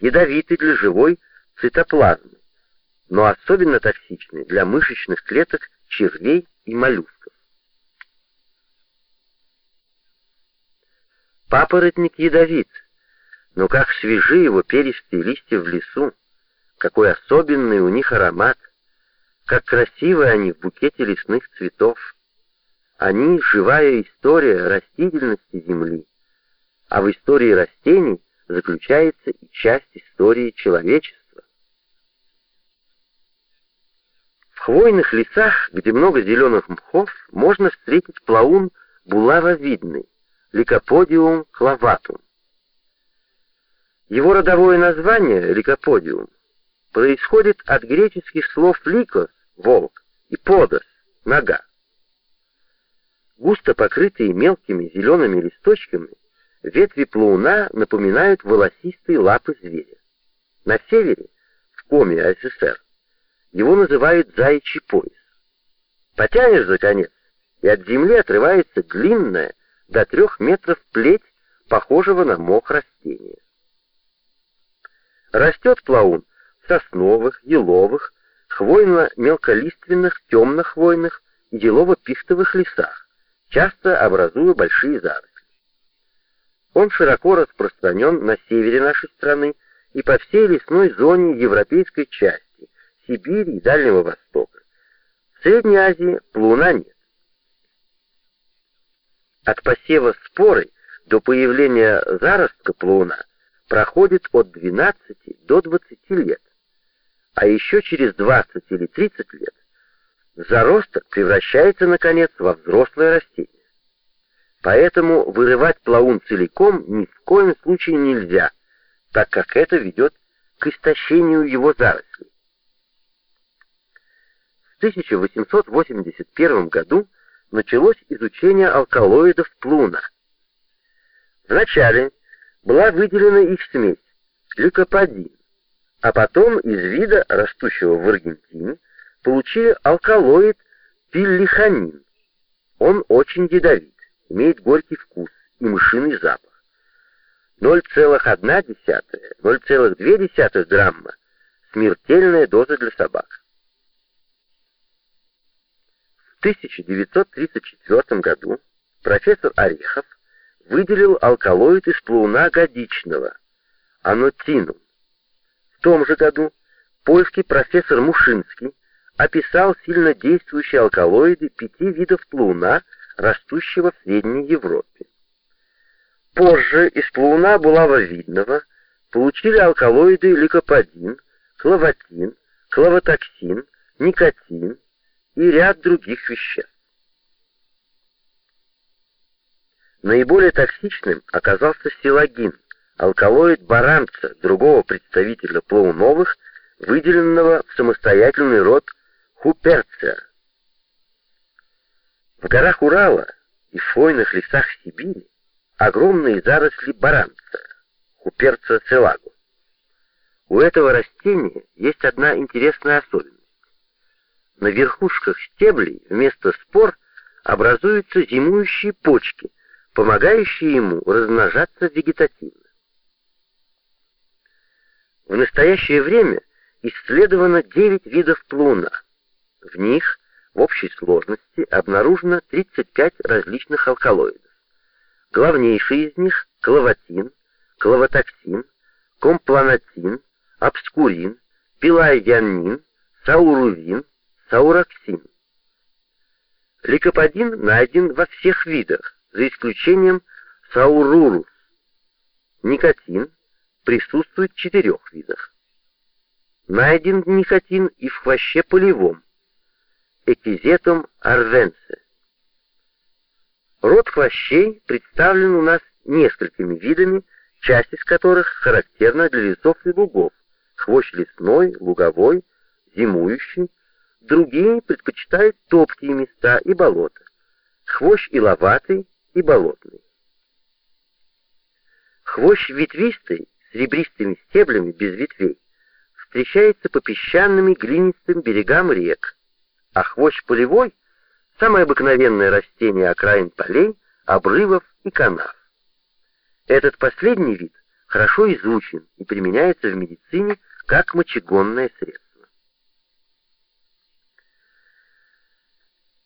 ядовиты для живой цитоплазмы, но особенно токсичны для мышечных клеток червей и моллюсков. Папоротник ядовит, но как свежи его перистые листья в лесу, какой особенный у них аромат, как красивы они в букете лесных цветов. Они — живая история растительности Земли, а в истории растений заключается часть истории человечества. В хвойных лесах, где много зеленых мхов, можно встретить плаун булавовидный, ликоподиум клаватум. Его родовое название, ликоподиум, происходит от греческих слов «ликос» — волк и «подос» — нога. Густо покрытые мелкими зелеными листочками, ветви плауна напоминают волосистые лапы зверя. На севере, в Коме СССР, его называют заячий пояс. Потянешь за конец, и от земли отрывается длинная до трех метров плеть, похожего на мох растения. Растет плаун в сосновых, еловых, хвойно-мелколиственных, темно-хвойных и елово-пихтовых лесах, часто образуя большие заросли. Он широко распространен на севере нашей страны и по всей лесной зоне европейской части, Сибири и Дальнего Востока. В Средней Азии плуна нет. От посева споры до появления заростка плуна проходит от 12 до 20 лет, а еще через 20 или 30 лет заросток превращается, наконец, во взрослое растение. Поэтому вырывать плаун целиком ни в коем случае нельзя, так как это ведет к истощению его зарослей. В 1881 году началось изучение алкалоидов плуна. Вначале была выделена их смесь ликоподин, а потом из вида, растущего в Аргентине, получили алкалоид пиллиханин. Он очень ядовит, имеет горький вкус и мышиный запах. 0,1-0,2 грамма – смертельная доза для собак. В 1934 году профессор Орехов выделил алкалоид из плауна годичного, анотинум. В том же году польский профессор Мушинский описал сильно действующие алкалоиды пяти видов плауна, растущего в Средней Европе. Позже из плауна булавовидного получили алкалоиды ликоподин, клаватин, клавотоксин, никотин и ряд других веществ. Наиболее токсичным оказался силагин, алкалоид баранца, другого представителя плауновых, выделенного в самостоятельный род хуперция. В горах Урала и в хвойных лесах Сибири огромные заросли баранца, хуперция целагу. У этого растения есть одна интересная особенность. На верхушках стеблей вместо спор образуются зимующие почки, помогающие ему размножаться вегетативно. В настоящее время исследовано 9 видов плуна. В них в общей сложности обнаружено 35 различных алкалоидов. Главнейшие из них – клаватин, клавотоксин, компланатин, обскурин, пилайянин, саурувин, сауроксин. Ликоподин найден во всех видах, за исключением саурурус. Никотин присутствует в четырех видах. Найден никотин и в хвоще полевом, Equisetum arvense. Род хвощей представлен у нас несколькими видами, часть из которых характерна для лесов и лугов, хвощ лесной, луговой, зимующий, другие предпочитают топкие места и болота, хвощ иловатый, и болотный. Хвощ ветвистый с ребристыми стеблями без ветвей встречается по песчаным и глинистым берегам рек, а хвощ полевой — самое обыкновенное растение окраин полей, обрывов и канав. Этот последний вид хорошо изучен и применяется в медицине как мочегонное средство.